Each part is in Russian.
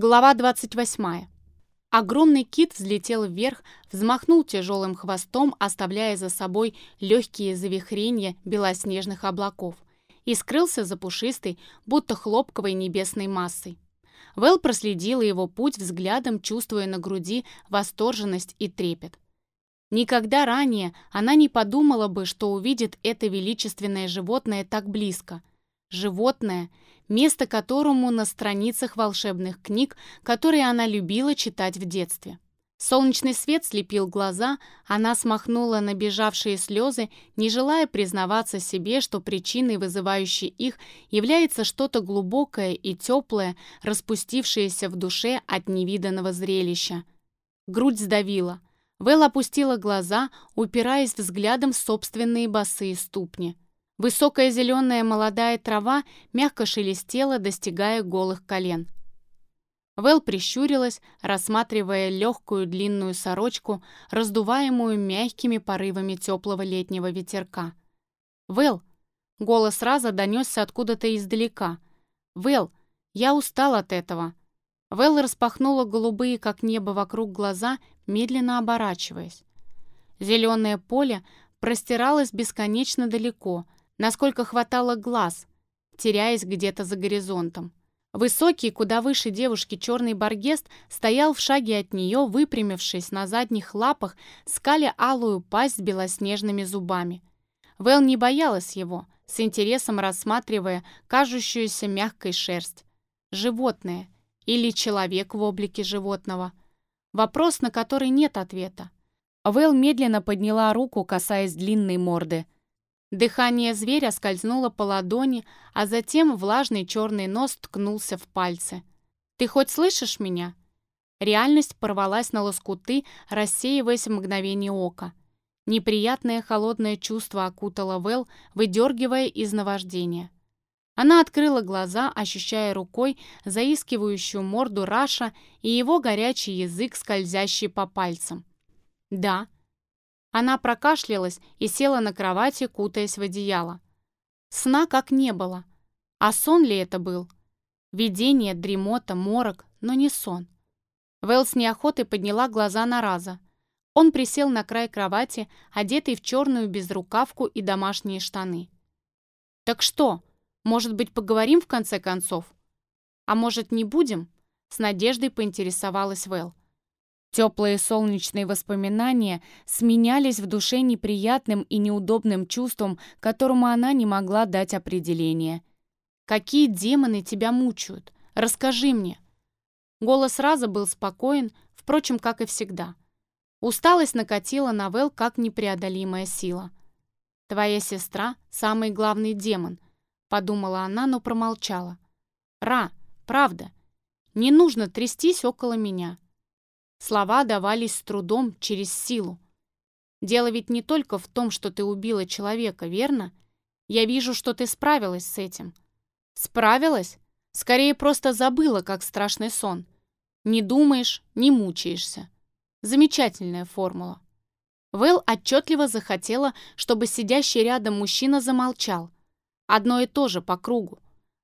Глава 28. Огромный кит взлетел вверх, взмахнул тяжелым хвостом, оставляя за собой легкие завихрения белоснежных облаков, и скрылся за пушистой, будто хлопковой небесной массой. Вэл проследила его путь взглядом, чувствуя на груди восторженность и трепет. Никогда ранее она не подумала бы, что увидит это величественное животное так близко. Животное, место которому на страницах волшебных книг, которые она любила читать в детстве. Солнечный свет слепил глаза, она смахнула набежавшие слезы, не желая признаваться себе, что причиной, вызывающей их, является что-то глубокое и теплое, распустившееся в душе от невиданного зрелища. Грудь сдавила. Вэл опустила глаза, упираясь взглядом в собственные босые ступни. Высокая зеленая молодая трава мягко шелестела, достигая голых колен. Вэл прищурилась, рассматривая легкую длинную сорочку, раздуваемую мягкими порывами теплого летнего ветерка. «Вэл!» — голос Раза донесся откуда-то издалека. «Вэл, я устал от этого!» Вэл распахнула голубые, как небо вокруг глаза, медленно оборачиваясь. Зеленое поле простиралось бесконечно далеко — насколько хватало глаз, теряясь где-то за горизонтом. Высокий, куда выше девушки черный баргест стоял в шаге от нее, выпрямившись на задних лапах, скаля алую пасть с белоснежными зубами. Вэл не боялась его, с интересом рассматривая кажущуюся мягкой шерсть. Животное или человек в облике животного. Вопрос, на который нет ответа. Вэл медленно подняла руку, касаясь длинной морды – Дыхание зверя скользнуло по ладони, а затем влажный черный нос ткнулся в пальцы. «Ты хоть слышишь меня?» Реальность порвалась на лоскуты, рассеиваясь в мгновение ока. Неприятное холодное чувство окутало Вэл, выдергивая из наваждения. Она открыла глаза, ощущая рукой заискивающую морду Раша и его горячий язык, скользящий по пальцам. «Да», она прокашлялась и села на кровати, кутаясь в одеяло. Сна как не было. А сон ли это был? Видение, дремота, морок, но не сон. Вэл неохотой подняла глаза на Раза. Он присел на край кровати, одетый в черную безрукавку и домашние штаны. «Так что, может быть, поговорим в конце концов?» «А может, не будем?» С надеждой поинтересовалась Вэл. Теплые солнечные воспоминания сменялись в душе неприятным и неудобным чувством, которому она не могла дать определение. «Какие демоны тебя мучают? Расскажи мне!» Голос Раза был спокоен, впрочем, как и всегда. Усталость накатила на Вэл как непреодолимая сила. «Твоя сестра — самый главный демон», — подумала она, но промолчала. «Ра, правда, не нужно трястись около меня». Слова давались с трудом, через силу. Дело ведь не только в том, что ты убила человека, верно? Я вижу, что ты справилась с этим. Справилась? Скорее, просто забыла, как страшный сон. Не думаешь, не мучаешься. Замечательная формула. Вэл отчетливо захотела, чтобы сидящий рядом мужчина замолчал. Одно и то же по кругу.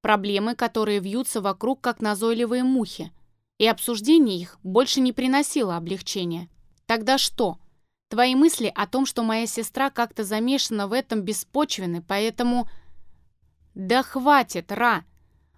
Проблемы, которые вьются вокруг, как назойливые мухи и обсуждение их больше не приносило облегчения. Тогда что? Твои мысли о том, что моя сестра как-то замешана в этом беспочвены, поэтому... Да хватит, Ра!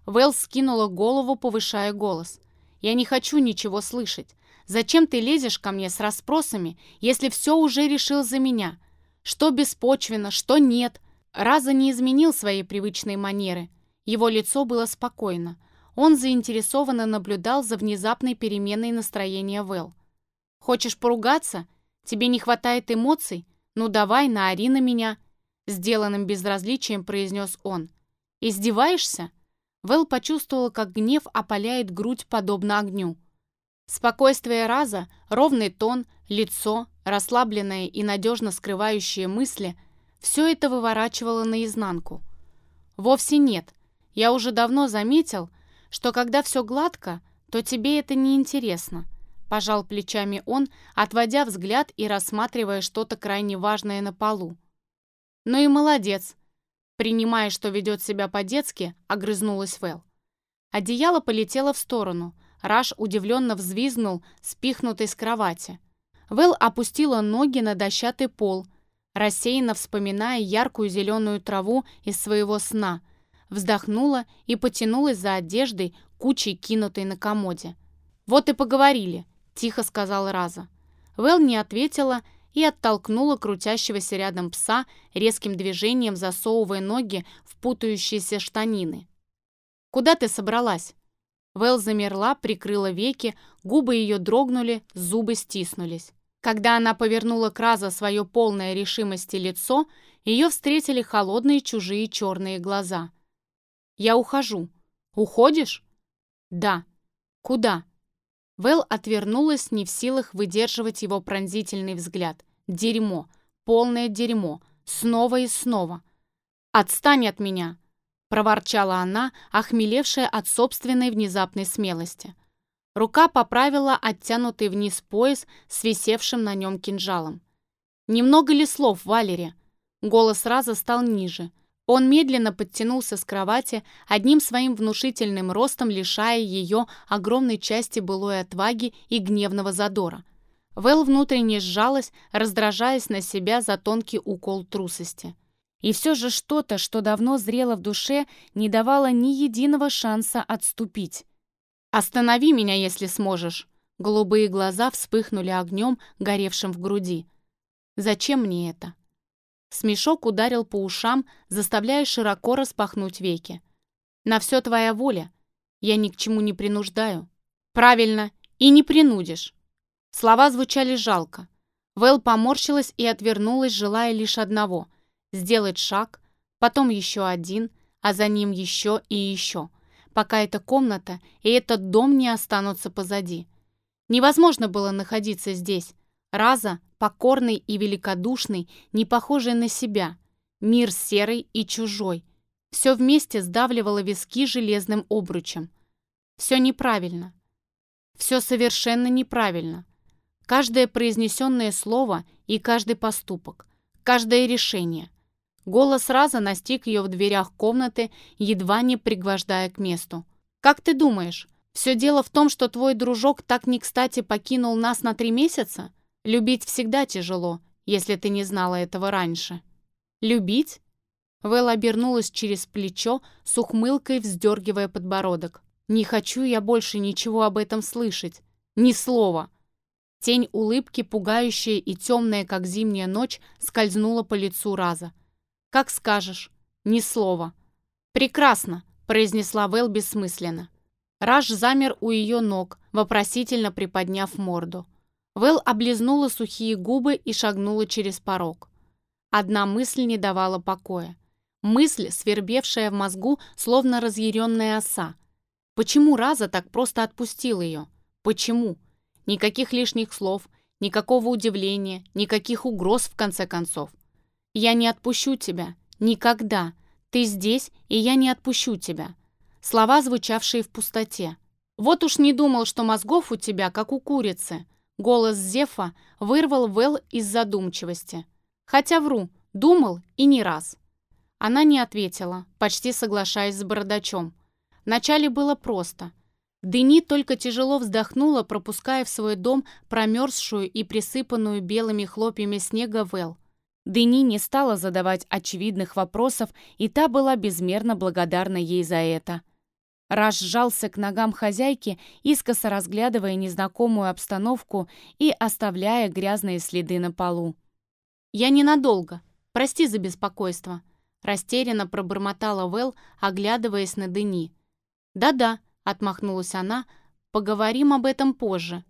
Вэл скинула голову, повышая голос. Я не хочу ничего слышать. Зачем ты лезешь ко мне с расспросами, если все уже решил за меня? Что беспочвенно, что нет? Раза не изменил свои привычные манеры. Его лицо было спокойно. Он заинтересованно наблюдал за внезапной переменой настроения Вэл. «Хочешь поругаться? Тебе не хватает эмоций? Ну давай, наори на меня!» Сделанным безразличием произнес он. «Издеваешься?» Вэл почувствовала, как гнев опаляет грудь подобно огню. Спокойствие раза, ровный тон, лицо, расслабленное и надежно скрывающие мысли — все это выворачивало наизнанку. «Вовсе нет. Я уже давно заметил, что когда все гладко, то тебе это не интересно. Пожал плечами он, отводя взгляд и рассматривая что-то крайне важное на полу. «Ну и молодец!» Принимая, что ведет себя по-детски, огрызнулась Вэл. Одеяло полетело в сторону. Раш удивленно взвизгнул, спихнутый с кровати. Вэл опустила ноги на дощатый пол, рассеянно вспоминая яркую зеленую траву из своего сна, вздохнула и потянулась за одеждой, кучей кинутой на комоде. «Вот и поговорили», — тихо сказал Раза. Вэл не ответила и оттолкнула крутящегося рядом пса, резким движением засовывая ноги в путающиеся штанины. «Куда ты собралась?» Вэл замерла, прикрыла веки, губы ее дрогнули, зубы стиснулись. Когда она повернула к Раза свое полное решимости лицо, ее встретили холодные чужие черные глаза. «Я ухожу». «Уходишь?» «Да». «Куда?» Вэл отвернулась, не в силах выдерживать его пронзительный взгляд. «Дерьмо! Полное дерьмо! Снова и снова!» «Отстань от меня!» — проворчала она, охмелевшая от собственной внезапной смелости. Рука поправила оттянутый вниз пояс с висевшим на нем кинжалом. «Немного ли слов, Валери?» Голос раза стал ниже. Он медленно подтянулся с кровати, одним своим внушительным ростом лишая ее огромной части былой отваги и гневного задора. Вэл внутренне сжалась, раздражаясь на себя за тонкий укол трусости. И все же что-то, что давно зрело в душе, не давало ни единого шанса отступить. «Останови меня, если сможешь!» Голубые глаза вспыхнули огнем, горевшим в груди. «Зачем мне это?» Смешок ударил по ушам, заставляя широко распахнуть веки. «На все твоя воля. Я ни к чему не принуждаю». «Правильно, и не принудишь». Слова звучали жалко. Вэл поморщилась и отвернулась, желая лишь одного — сделать шаг, потом еще один, а за ним еще и еще, пока эта комната и этот дом не останутся позади. Невозможно было находиться здесь, Раза, покорный и великодушный, не похожий на себя. Мир серый и чужой. Все вместе сдавливало виски железным обручем. Все неправильно. Все совершенно неправильно. Каждое произнесенное слово и каждый поступок. Каждое решение. Голос Раза настиг ее в дверях комнаты, едва не пригвождая к месту. «Как ты думаешь, все дело в том, что твой дружок так не кстати покинул нас на три месяца? Любить всегда тяжело, если ты не знала этого раньше. Любить? Вэл обернулась через плечо, с ухмылкой вздергивая подбородок. «Не хочу я больше ничего об этом слышать. Ни слова!» Тень улыбки, пугающая и темная, как зимняя ночь, скользнула по лицу Раза. «Как скажешь. Ни слова». «Прекрасно!» — произнесла Вэл бессмысленно. Раш замер у ее ног, вопросительно приподняв морду. Вэл облизнула сухие губы и шагнула через порог. Одна мысль не давала покоя. Мысль, свербевшая в мозгу, словно разъяренная оса. Почему Раза так просто отпустил ее? Почему? Никаких лишних слов, никакого удивления, никаких угроз, в конце концов. «Я не отпущу тебя. Никогда. Ты здесь, и я не отпущу тебя». Слова, звучавшие в пустоте. «Вот уж не думал, что мозгов у тебя, как у курицы», Голос Зефа вырвал Вэл из задумчивости. Хотя вру, думал и не раз. Она не ответила, почти соглашаясь с бородачом. Вначале было просто. Дени только тяжело вздохнула, пропуская в свой дом промерзшую и присыпанную белыми хлопьями снега Вэл. Дени не стала задавать очевидных вопросов, и та была безмерно благодарна ей за это. Раш сжался к ногам хозяйки, искоса разглядывая незнакомую обстановку и оставляя грязные следы на полу. «Я ненадолго. Прости за беспокойство», — растерянно пробормотала Вэл, оглядываясь на Дени. «Да-да», — отмахнулась она, — «поговорим об этом позже».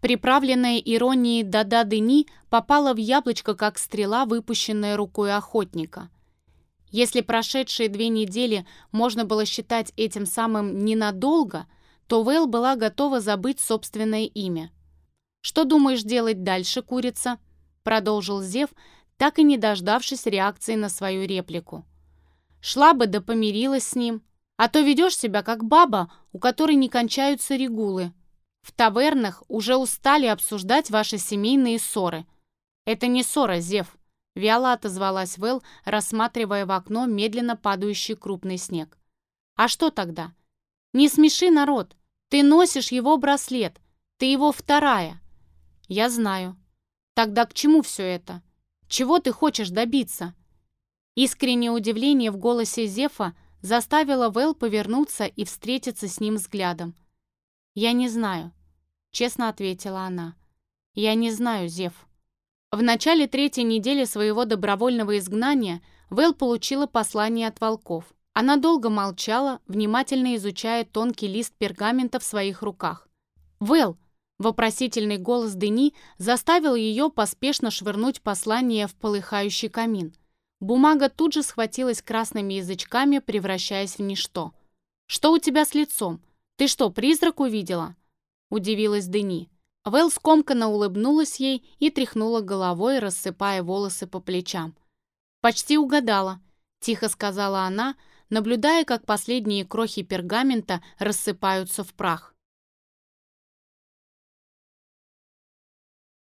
Приправленная иронией «да-да, Дени» попала в яблочко, как стрела, выпущенная рукой охотника — если прошедшие две недели можно было считать этим самым ненадолго, то Вейл была готова забыть собственное имя. «Что думаешь делать дальше, курица?» продолжил Зев, так и не дождавшись реакции на свою реплику. «Шла бы да помирилась с ним, а то ведешь себя как баба, у которой не кончаются регулы. В тавернах уже устали обсуждать ваши семейные ссоры. Это не ссора, Зев, Вяло отозвалась Вэл, рассматривая в окно медленно падающий крупный снег. «А что тогда? Не смеши народ. Ты носишь его браслет. Ты его вторая. Я знаю. Тогда к чему все это? Чего ты хочешь добиться? Искреннее удивление в голосе Зефа заставило Вэл повернуться и встретиться с ним взглядом. «Я не знаю», — честно ответила она. «Я не знаю, Зев». В начале третьей недели своего добровольного изгнания Вэл получила послание от волков. Она долго молчала, внимательно изучая тонкий лист пергамента в своих руках. «Вэл!» — вопросительный голос Дени заставил ее поспешно швырнуть послание в полыхающий камин. Бумага тут же схватилась красными язычками, превращаясь в ничто. «Что у тебя с лицом? Ты что, призрак увидела?» — удивилась Дени. Вэл скомканно улыбнулась ей и тряхнула головой, рассыпая волосы по плечам. «Почти угадала», — тихо сказала она, наблюдая, как последние крохи пергамента рассыпаются в прах.